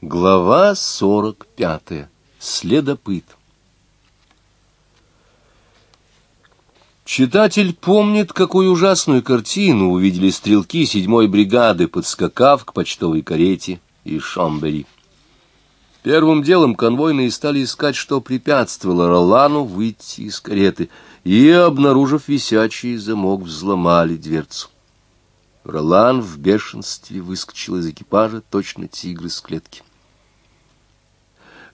Глава сорок пятая. Следопыт. Читатель помнит, какую ужасную картину увидели стрелки седьмой бригады, подскакав к почтовой карете и Шамбери. Первым делом конвойные стали искать, что препятствовало Ролану выйти из кареты, и, обнаружив висячий замок, взломали дверцу. Ролан в бешенстве выскочил из экипажа, точно тигр из клетки.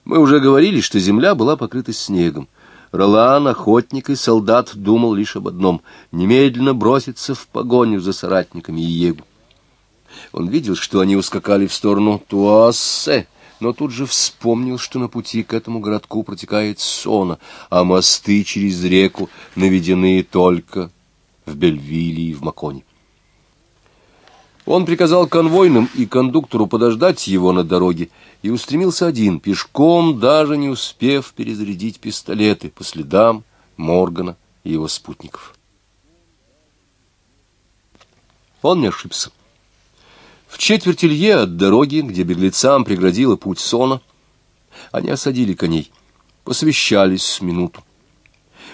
Мы уже говорили, что земля была покрыта снегом. Ролан, охотник и солдат думал лишь об одном — немедленно броситься в погоню за соратниками Иегу. Он видел, что они ускакали в сторону Туассе, но тут же вспомнил, что на пути к этому городку протекает Сона, а мосты через реку наведены только в Бельвиле и в Маконе. Он приказал конвойным и кондуктору подождать его на дороге и устремился один, пешком, даже не успев перезарядить пистолеты по следам Моргана и его спутников. Он не ошибся. В четверти лье от дороги, где беглецам преградила путь Сона, они осадили коней, посвящались с минуту.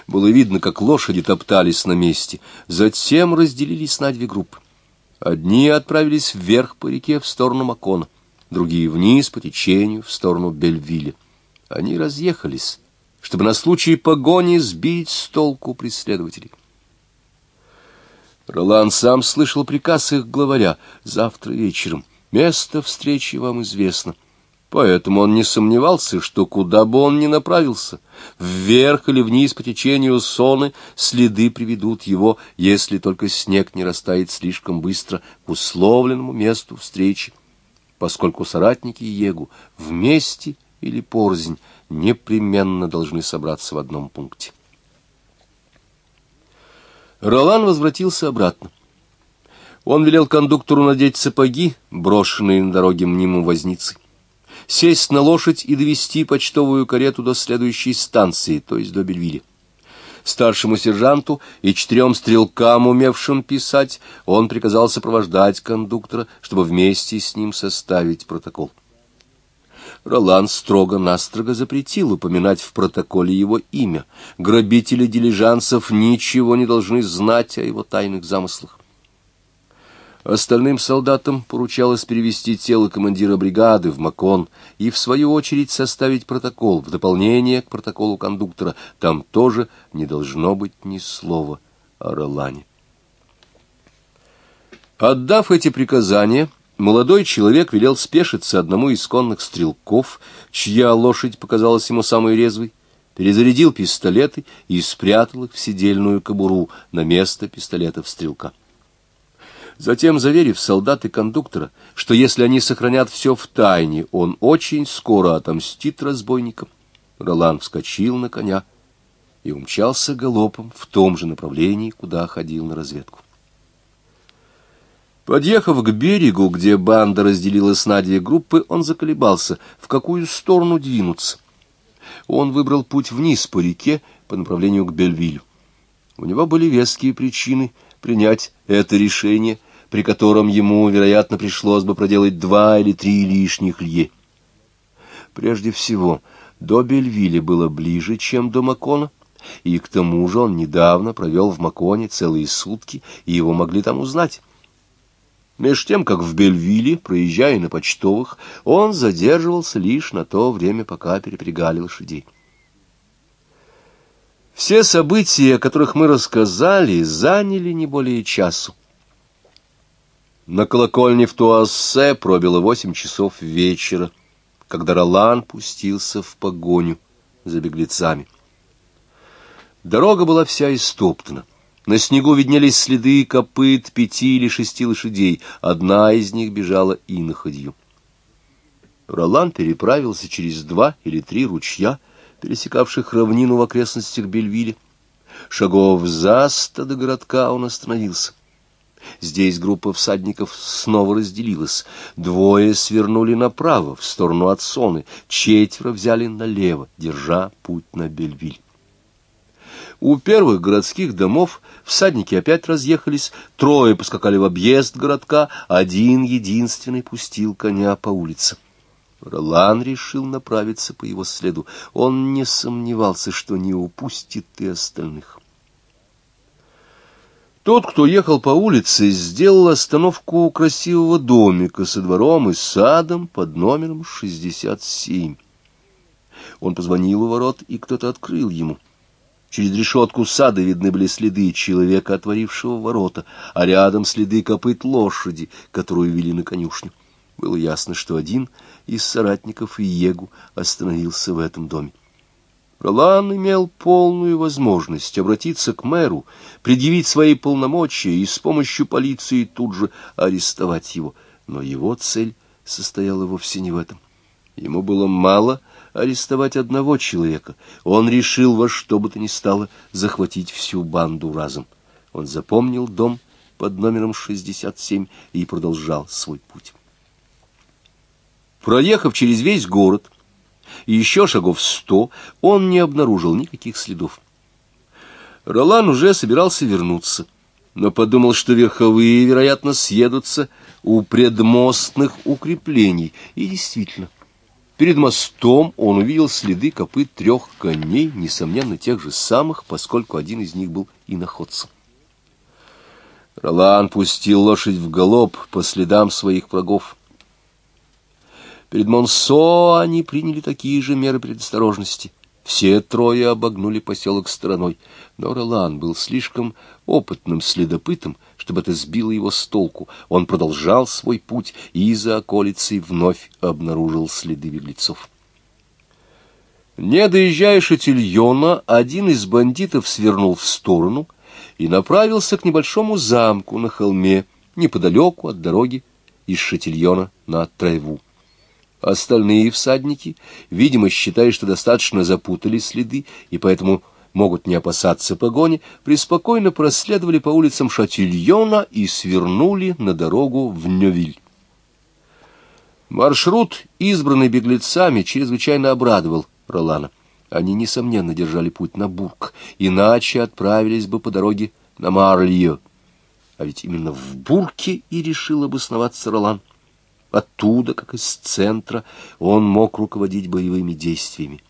Было видно, как лошади топтались на месте, затем разделились на две группы. Одни отправились вверх по реке в сторону Макона, другие вниз по течению в сторону Бельвиля. Они разъехались, чтобы на случай погони сбить с толку преследователей. Ролан сам слышал приказ их главаря завтра вечером. Место встречи вам известно. Поэтому он не сомневался, что куда бы он ни направился, вверх или вниз по течению Соны, следы приведут его, если только снег не растает слишком быстро к условленному месту встречи, поскольку соратники Егу вместе или порознь непременно должны собраться в одном пункте. Ролан возвратился обратно. Он велел кондуктору надеть сапоги, брошенные на дороге мнимым возницей сесть на лошадь и довести почтовую карету до следующей станции, то есть до Бельвиля. Старшему сержанту и четырем стрелкам, умевшим писать, он приказал сопровождать кондуктора, чтобы вместе с ним составить протокол. Ролан строго-настрого запретил упоминать в протоколе его имя. Грабители дилижансов ничего не должны знать о его тайных замыслах. Остальным солдатам поручалось перевести тело командира бригады в Макон и, в свою очередь, составить протокол в дополнение к протоколу кондуктора. Там тоже не должно быть ни слова о Ролане. Отдав эти приказания, молодой человек велел спешиться одному из конных стрелков, чья лошадь показалась ему самой резвой, перезарядил пистолеты и спрятал их в седельную кобуру на место пистолетов стрелка. Затем, заверив солдат и кондуктора, что если они сохранят все в тайне, он очень скоро отомстит разбойникам, Ролан вскочил на коня и умчался галопом в том же направлении, куда ходил на разведку. Подъехав к берегу, где банда разделилась на две группы, он заколебался, в какую сторону двинуться. Он выбрал путь вниз по реке по направлению к Бельвилю. У него были веские причины принять это решение — при котором ему, вероятно, пришлось бы проделать два или три лишних лье. Прежде всего, до Бельвиля было ближе, чем до Макона, и к тому же он недавно провел в Маконе целые сутки, и его могли там узнать. Меж тем, как в Бельвиле, проезжая на почтовых, он задерживался лишь на то время, пока перепрягали лошадей. Все события, о которых мы рассказали, заняли не более часу. На колокольне в Туассе пробило восемь часов вечера, когда Ролан пустился в погоню за беглецами. Дорога была вся истоптана. На снегу виднелись следы копыт пяти или шести лошадей. Одна из них бежала иноходью. Ролан переправился через два или три ручья, пересекавших равнину в окрестностях Бельвиля. Шагов за сто до городка он остановился. Здесь группа всадников снова разделилась. Двое свернули направо, в сторону Отсоны, четверо взяли налево, держа путь на Бельвиль. У первых городских домов всадники опять разъехались, трое поскакали в объезд городка, один единственный пустил коня по улице. Ролан решил направиться по его следу. Он не сомневался, что не упустит и остальных. Тот, кто ехал по улице, сделал остановку у красивого домика со двором и садом под номером 67. Он позвонил у ворот, и кто-то открыл ему. Через решетку сада видны были следы человека, отворившего ворота, а рядом следы копыт лошади, которую вели на конюшню. Было ясно, что один из соратников Иегу остановился в этом доме. Ролан имел полную возможность обратиться к мэру, предъявить свои полномочия и с помощью полиции тут же арестовать его. Но его цель состояла вовсе не в этом. Ему было мало арестовать одного человека. Он решил во что бы то ни стало захватить всю банду разом. Он запомнил дом под номером 67 и продолжал свой путь. Проехав через весь город и еще шагов сто, он не обнаружил никаких следов. Ролан уже собирался вернуться, но подумал, что верховые, вероятно, съедутся у предмостных укреплений. И действительно, перед мостом он увидел следы копыт трех коней, несомненно, тех же самых, поскольку один из них был иноходцем. Ролан пустил лошадь в галоп по следам своих врагов. Перед Монсо они приняли такие же меры предосторожности. Все трое обогнули поселок стороной, но Ролан был слишком опытным следопытом, чтобы это сбило его с толку. Он продолжал свой путь и за околицей вновь обнаружил следы беглецов. Не доезжая Шатильона, один из бандитов свернул в сторону и направился к небольшому замку на холме, неподалеку от дороги из Шатильона на Трайву. Остальные всадники, видимо, считая, что достаточно запутали следы, и поэтому могут не опасаться погони, преспокойно проследовали по улицам Шатильона и свернули на дорогу в Нёвиль. Маршрут, избранный беглецами, чрезвычайно обрадовал Ролана. Они, несомненно, держали путь на Бург, иначе отправились бы по дороге на Марлье. А ведь именно в Бурке и решил обосноваться Ролан. Оттуда, как из центра, он мог руководить боевыми действиями.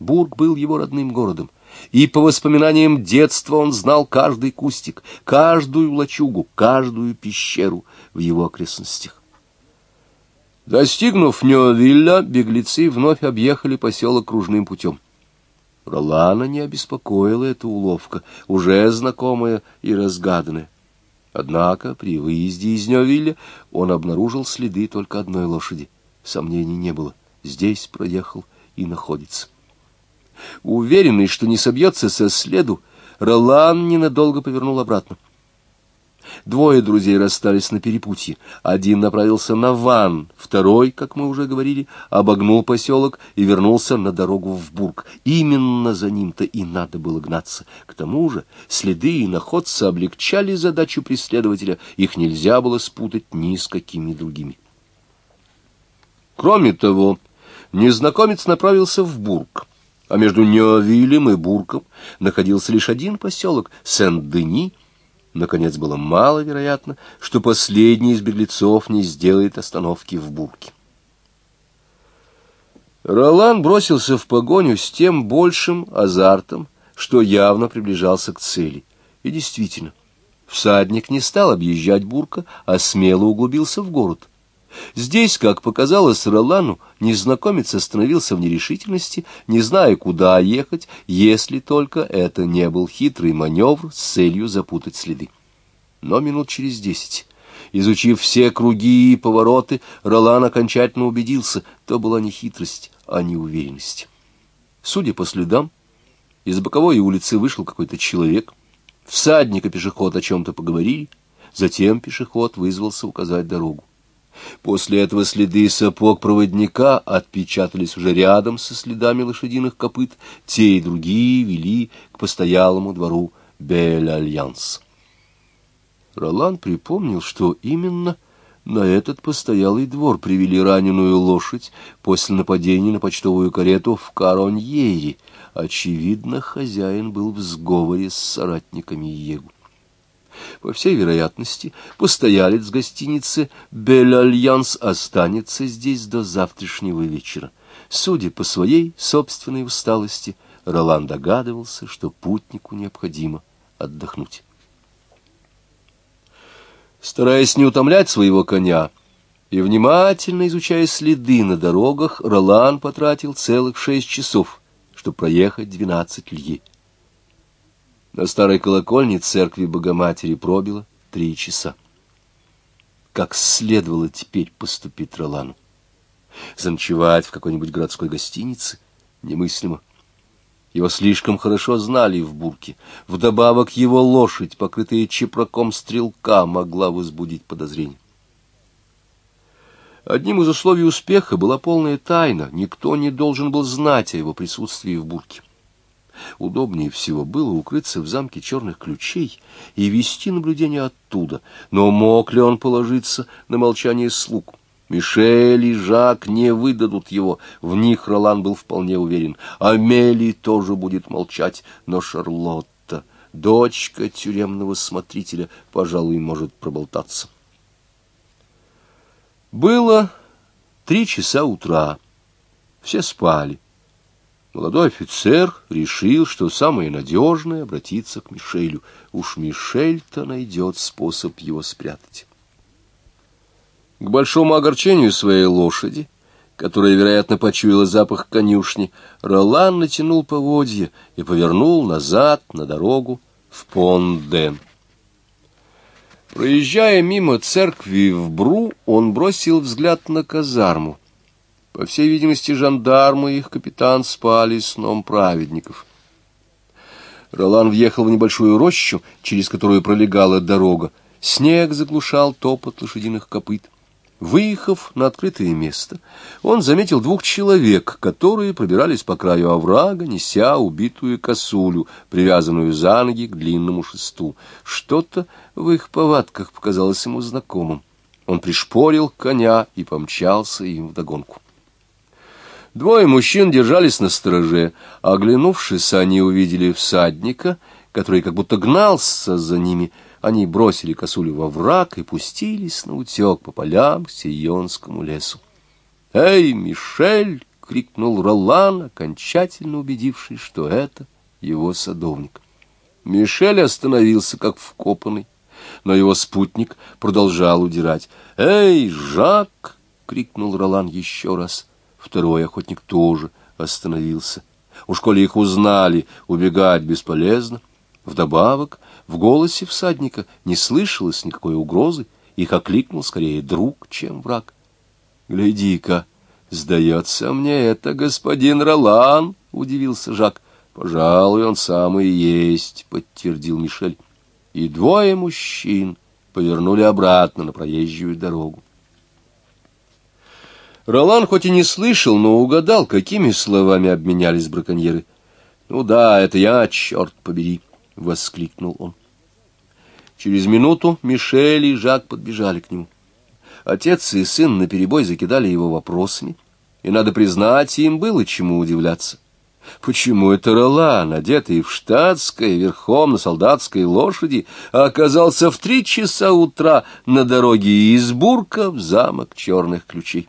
Бург был его родным городом, и по воспоминаниям детства он знал каждый кустик, каждую лачугу, каждую пещеру в его окрестностях. Достигнув Неовилля, беглецы вновь объехали поселок кружным путем. Ролана не обеспокоила эта уловка, уже знакомая и разгаданная. Однако при выезде из Нёвилля он обнаружил следы только одной лошади. Сомнений не было. Здесь проехал и находится. Уверенный, что не собьется со следу, Ролан ненадолго повернул обратно. Двое друзей расстались на перепутье. Один направился на Ван, второй, как мы уже говорили, обогнул поселок и вернулся на дорогу в Бург. Именно за ним-то и надо было гнаться. К тому же следы и находцы облегчали задачу преследователя, их нельзя было спутать ни с какими другими. Кроме того, незнакомец направился в Бург а между Неовилем и Бурком находился лишь один поселок — Сен-Дени, Наконец, было маловероятно, что последний из беглецов не сделает остановки в Бурке. Ролан бросился в погоню с тем большим азартом, что явно приближался к цели. И действительно, всадник не стал объезжать Бурка, а смело углубился в город. Здесь, как показалось Ролану, незнакомец остановился в нерешительности, не зная, куда ехать, если только это не был хитрый маневр с целью запутать следы. Но минут через десять, изучив все круги и повороты, Ролан окончательно убедился, то была не хитрость, а неуверенность. Судя по следам, из боковой улицы вышел какой-то человек, всадник и пешеход о чем-то поговорили, затем пешеход вызвался указать дорогу. После этого следы сапог проводника отпечатались уже рядом со следами лошадиных копыт, те и другие вели к постоялому двору Бель-Альянс. Ролан припомнил, что именно на этот постоялый двор привели раненую лошадь после нападения на почтовую карету в Кароньере. Очевидно, хозяин был в сговоре с соратниками Егу. По всей вероятности, постоялец гостиницы «Бель-Альянс» останется здесь до завтрашнего вечера. Судя по своей собственной усталости, Ролан догадывался, что путнику необходимо отдохнуть. Стараясь не утомлять своего коня и внимательно изучая следы на дорогах, Ролан потратил целых шесть часов, чтобы проехать двенадцать лье. На старой колокольне церкви Богоматери пробило три часа. Как следовало теперь поступить Ролану? Заночевать в какой-нибудь городской гостинице? Немыслимо. Его слишком хорошо знали в бурке. Вдобавок его лошадь, покрытая чепраком стрелка, могла возбудить подозрение. Одним из условий успеха была полная тайна. Никто не должен был знать о его присутствии в бурке. Удобнее всего было укрыться в замке черных ключей и вести наблюдение оттуда. Но мог ли он положиться на молчание слуг? Мишель и Жак не выдадут его, в них Ролан был вполне уверен. Амели тоже будет молчать, но Шарлотта, дочка тюремного смотрителя, пожалуй, может проболтаться. Было три часа утра. Все спали. Молодой офицер решил, что самое надежное — обратиться к Мишелю. Уж Мишель-то найдет способ его спрятать. К большому огорчению своей лошади, которая, вероятно, почуяла запах конюшни, Ролан натянул поводья и повернул назад на дорогу в Понден. Проезжая мимо церкви в Бру, он бросил взгляд на казарму. По всей видимости, жандармы и их капитан спали сном праведников. Ролан въехал в небольшую рощу, через которую пролегала дорога. Снег заглушал топот лошадиных копыт. Выехав на открытое место, он заметил двух человек, которые пробирались по краю оврага, неся убитую косулю, привязанную за ноги к длинному шесту. Что-то в их повадках показалось ему знакомым. Он пришпорил коня и помчался им вдогонку. Двое мужчин держались на стороже. Оглянувшись, они увидели всадника, который как будто гнался за ними. Они бросили косулю во враг и пустились на утек по полям к Сионскому лесу. «Эй, Мишель!» — крикнул Ролан, окончательно убедившись, что это его садовник. Мишель остановился, как вкопанный, но его спутник продолжал удирать. «Эй, Жак!» — крикнул Ролан еще раз — Второй охотник тоже остановился. Уж коли их узнали, убегать бесполезно. Вдобавок, в голосе всадника не слышалось никакой угрозы, их окликнул скорее друг, чем враг. «Гляди-ка, сдается мне, это господин Ролан», — удивился Жак. «Пожалуй, он самый есть», — подтвердил Мишель. И двое мужчин повернули обратно на проезжую дорогу. Ролан хоть и не слышал, но угадал, какими словами обменялись браконьеры. «Ну да, это я, черт побери!» — воскликнул он. Через минуту Мишель и Жак подбежали к нему. Отец и сын наперебой закидали его вопросами, и, надо признать, им было чему удивляться. Почему это Ролан, одетый в штатское, верхом на солдатской лошади, оказался в три часа утра на дороге из Бурка в замок черных ключей?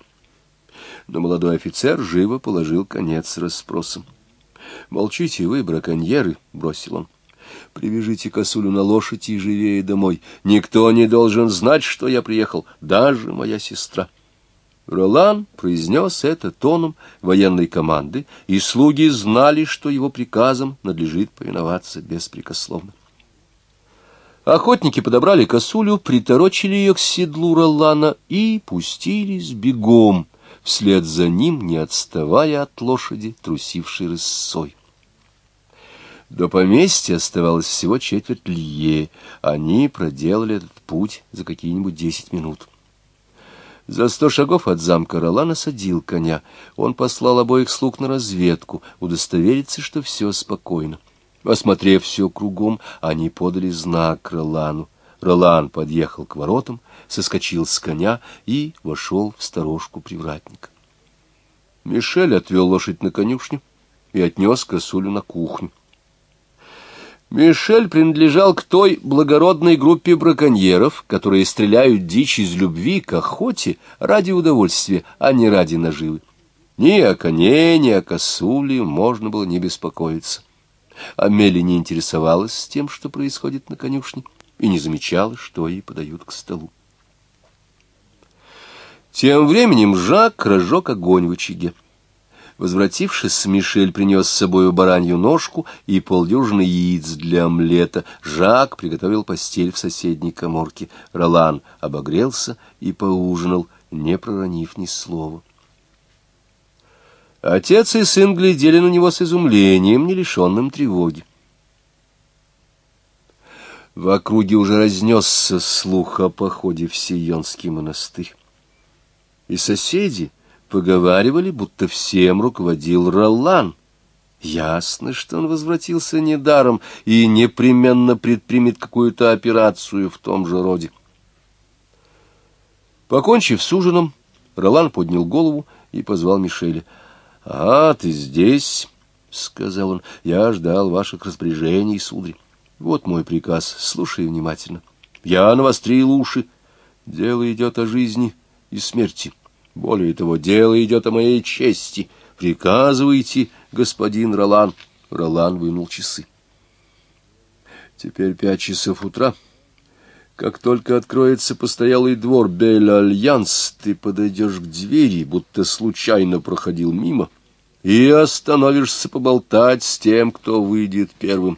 Но молодой офицер живо положил конец расспросам. «Молчите вы, браконьеры!» — бросил он. «Привяжите косулю на лошадь и живее домой. Никто не должен знать, что я приехал, даже моя сестра». Ролан произнес это тоном военной команды, и слуги знали, что его приказам надлежит повиноваться беспрекословно. Охотники подобрали косулю, приторочили ее к седлу Ролана и пустились бегом вслед за ним, не отставая от лошади, трусившей рысой. До поместья оставалось всего четверть лье. Они проделали этот путь за какие-нибудь десять минут. За сто шагов от замка Ролан осадил коня. Он послал обоих слуг на разведку, удостовериться, что все спокойно. Осмотрев все кругом, они подали знак Ролану. Ролан подъехал к воротам, соскочил с коня и вошел в сторожку привратника. Мишель отвел лошадь на конюшню и отнес косулю на кухню. Мишель принадлежал к той благородной группе браконьеров, которые стреляют дичь из любви к охоте ради удовольствия, а не ради наживы. Ни о коне, ни о косуле можно было не беспокоиться. Амели не интересовалась тем, что происходит на конюшне, и не замечала, что ей подают к столу. Тем временем Жак разжег огонь в очаге. Возвратившись, Мишель принес с собой баранью ножку и полдюжины яиц для омлета. Жак приготовил постель в соседней коморке. Ролан обогрелся и поужинал, не проронив ни слова. Отец и сын глядели на него с изумлением, не лишенным тревоги. В округе уже разнесся слух о походе в Сионский монастырь. И соседи поговаривали, будто всем руководил Ролан. Ясно, что он возвратился недаром и непременно предпримет какую-то операцию в том же роде. Покончив с ужином, Ролан поднял голову и позвал Мишеля. — А, ты здесь, — сказал он, — я ждал ваших распоряжений, сударь. Вот мой приказ, слушай внимательно. Я навострил уши. Дело идет о жизни и смерти. — более того, дело идет о моей чести. Приказывайте, господин Ролан. Ролан вынул часы. Теперь пять часов утра. Как только откроется постоялый двор Бель-Альянс, ты подойдешь к двери, будто случайно проходил мимо, и остановишься поболтать с тем, кто выйдет первым.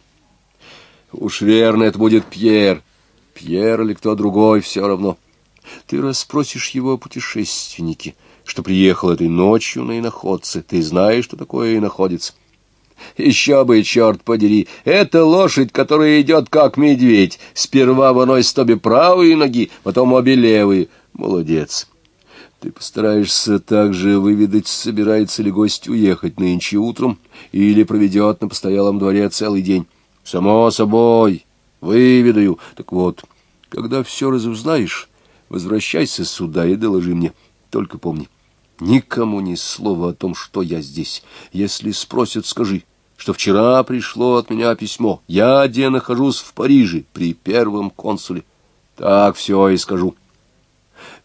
Уж верно, это будет Пьер. Пьер или кто другой, все равно. — ты расспросишь его о путешественнике, что приехал этой ночью на иноходце. Ты знаешь, что такое иноходец? Еще бы, черт подери, это лошадь, которая идет как медведь. Сперва выносит обе правые ноги, потом обе левые. Молодец. Ты постараешься также выведать, собирается ли гость уехать нынче утром или проведет на постоялом дворе целый день. Само собой, выведаю. Так вот, когда все разузнаешь, Возвращайся сюда и доложи мне. Только помни, никому ни слова о том, что я здесь. Если спросят, скажи, что вчера пришло от меня письмо. Я где нахожусь в Париже при первом консуле. Так все и скажу.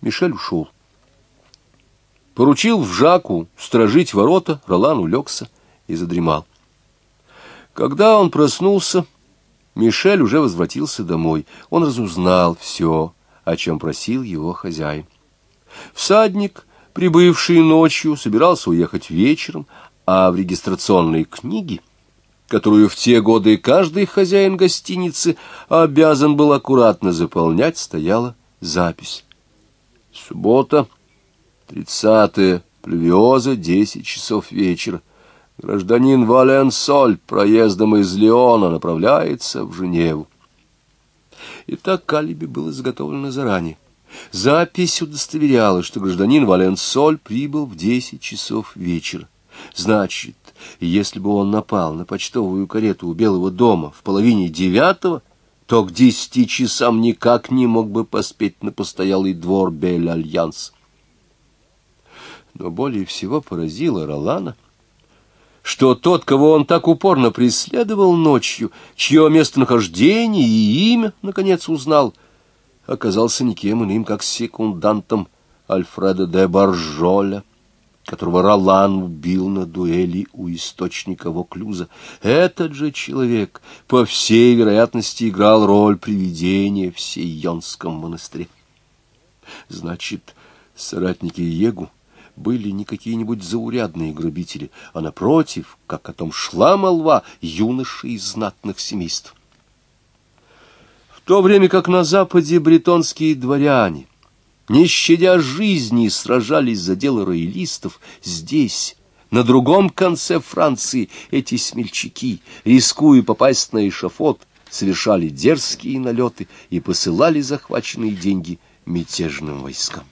Мишель ушел. Поручил в Жаку стражить ворота, Ролан улегся и задремал. Когда он проснулся, Мишель уже возвратился домой. Он разузнал все о чем просил его хозяин. Всадник, прибывший ночью, собирался уехать вечером, а в регистрационной книге, которую в те годы каждый хозяин гостиницы обязан был аккуратно заполнять, стояла запись. Суббота, 30 плювиоза, 10 часов вечера. Гражданин Валенсоль проездом из Леона направляется в Женеву. И так калиби было заготовлено заранее. Запись удостоверяла, что гражданин Валенсоль прибыл в десять часов вечера. Значит, если бы он напал на почтовую карету у Белого дома в половине девятого, то к десяти часам никак не мог бы поспеть на постоялый двор Бель-Альянс. Но более всего поразило Ролана — что тот, кого он так упорно преследовал ночью, чье местонахождение и имя, наконец, узнал, оказался никем иным, как секундантом Альфреда де Баржоля, которого Ролан убил на дуэли у источника Воклюза. Этот же человек, по всей вероятности, играл роль привидения в Сейонском монастыре. Значит, соратники Егу были не какие-нибудь заурядные грабители, а, напротив, как о том шла молва, юноши из знатных семейств. В то время как на Западе бретонские дворяне, не щадя жизни, сражались за дело роялистов, здесь, на другом конце Франции, эти смельчаки, рискуя попасть на эшафот, совершали дерзкие налеты и посылали захваченные деньги мятежным войскам.